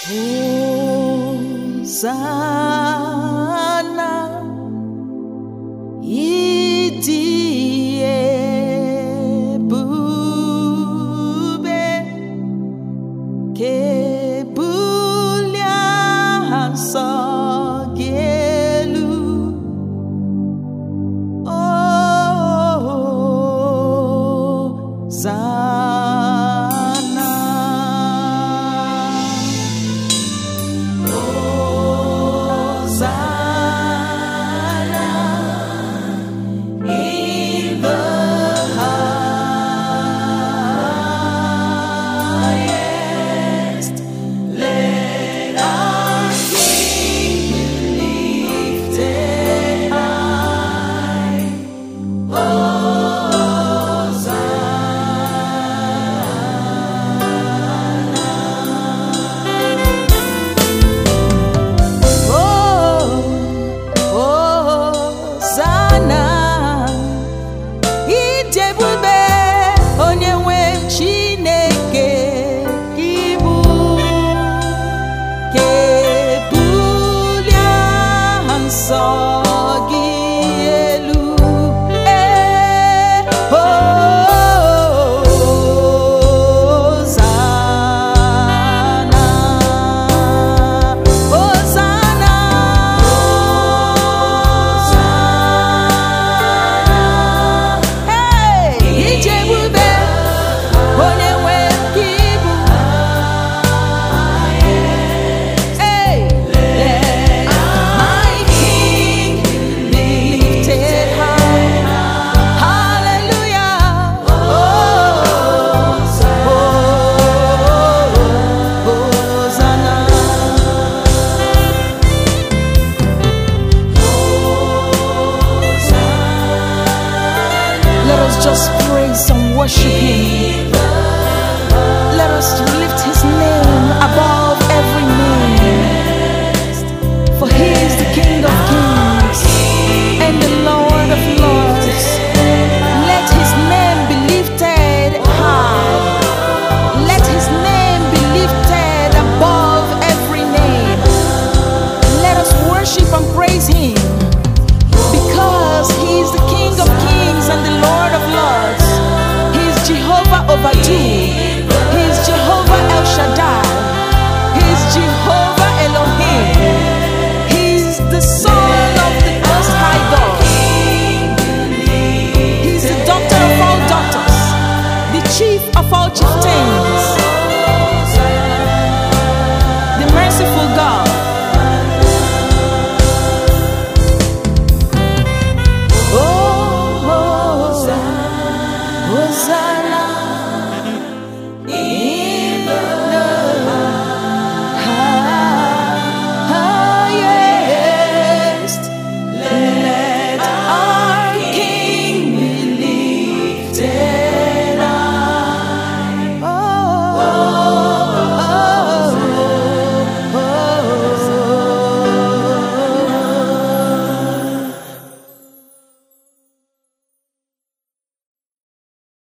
Hosanna, idie bube ke bulia. Oh, Hosanna. just praise and worship Him.